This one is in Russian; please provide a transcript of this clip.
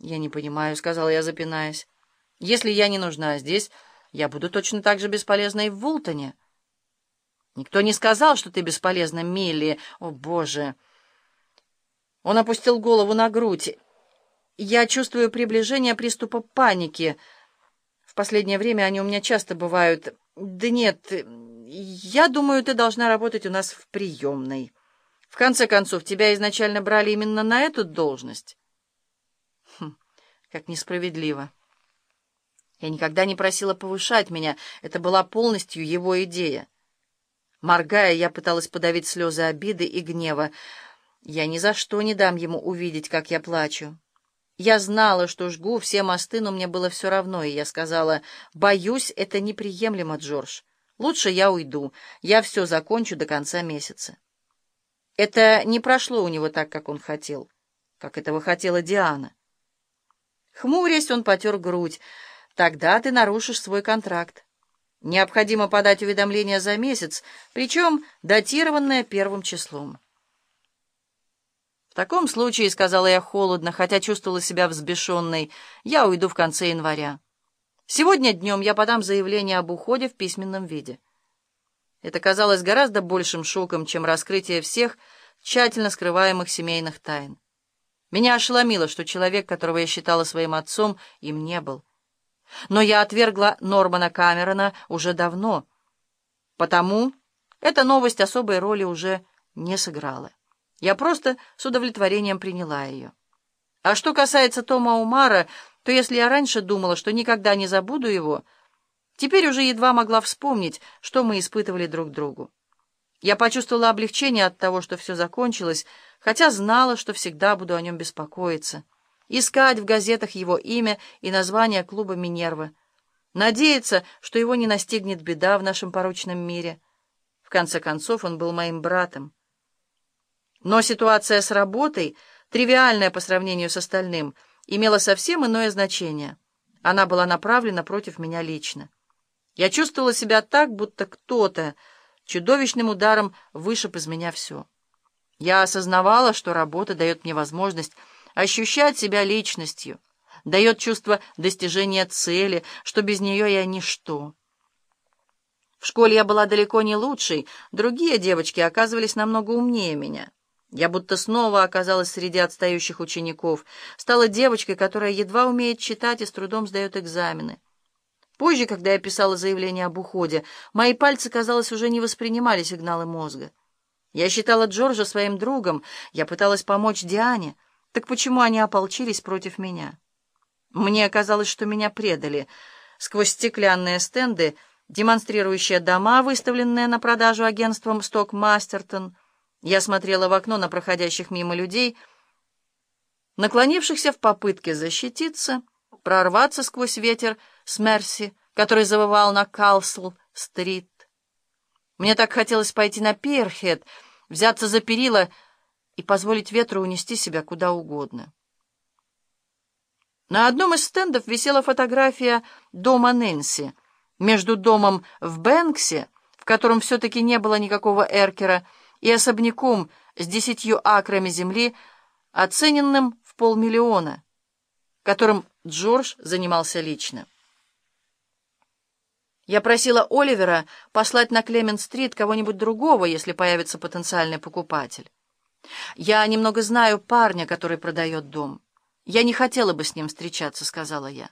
«Я не понимаю», — сказала я, запинаясь. «Если я не нужна здесь, я буду точно так же бесполезна и в Вултоне». «Никто не сказал, что ты бесполезна, Милли. О, Боже!» Он опустил голову на грудь. «Я чувствую приближение приступа паники. В последнее время они у меня часто бывают. Да нет, я думаю, ты должна работать у нас в приемной. В конце концов, тебя изначально брали именно на эту должность». Как несправедливо. Я никогда не просила повышать меня. Это была полностью его идея. Моргая, я пыталась подавить слезы обиды и гнева. Я ни за что не дам ему увидеть, как я плачу. Я знала, что жгу все мосты, но мне было все равно, и я сказала, «Боюсь, это неприемлемо, Джордж. Лучше я уйду. Я все закончу до конца месяца». Это не прошло у него так, как он хотел, как этого хотела Диана. Хмурясь, он потер грудь. «Тогда ты нарушишь свой контракт. Необходимо подать уведомление за месяц, причем датированное первым числом». «В таком случае, — сказала я холодно, хотя чувствовала себя взбешенной, — я уйду в конце января. Сегодня днем я подам заявление об уходе в письменном виде». Это казалось гораздо большим шоком, чем раскрытие всех тщательно скрываемых семейных тайн. Меня ошеломило, что человек, которого я считала своим отцом, им не был. Но я отвергла Нормана Камерона уже давно, потому эта новость особой роли уже не сыграла. Я просто с удовлетворением приняла ее. А что касается Тома Умара, то если я раньше думала, что никогда не забуду его, теперь уже едва могла вспомнить, что мы испытывали друг другу. Я почувствовала облегчение от того, что все закончилось, хотя знала, что всегда буду о нем беспокоиться, искать в газетах его имя и название клуба «Минерва», надеяться, что его не настигнет беда в нашем порочном мире. В конце концов, он был моим братом. Но ситуация с работой, тривиальная по сравнению с остальным, имела совсем иное значение. Она была направлена против меня лично. Я чувствовала себя так, будто кто-то чудовищным ударом вышиб из меня все. Я осознавала, что работа дает мне возможность ощущать себя личностью, дает чувство достижения цели, что без нее я ничто. В школе я была далеко не лучшей, другие девочки оказывались намного умнее меня. Я будто снова оказалась среди отстающих учеников, стала девочкой, которая едва умеет читать и с трудом сдает экзамены. Позже, когда я писала заявление об уходе, мои пальцы, казалось, уже не воспринимали сигналы мозга. Я считала Джорджа своим другом, я пыталась помочь Диане. Так почему они ополчились против меня? Мне казалось, что меня предали. Сквозь стеклянные стенды, демонстрирующие дома, выставленные на продажу агентством «Сток Мастертон», я смотрела в окно на проходящих мимо людей, наклонившихся в попытке защититься, прорваться сквозь ветер, с Мерси, который завывал на Калсл-стрит. Мне так хотелось пойти на Пирхед, взяться за перила и позволить ветру унести себя куда угодно. На одном из стендов висела фотография дома Нэнси. Между домом в Бэнксе, в котором все-таки не было никакого эркера, и особняком с десятью акрами земли, оцененным в полмиллиона, которым Джордж занимался лично. Я просила Оливера послать на Клемент-стрит кого-нибудь другого, если появится потенциальный покупатель. «Я немного знаю парня, который продает дом. Я не хотела бы с ним встречаться», — сказала я.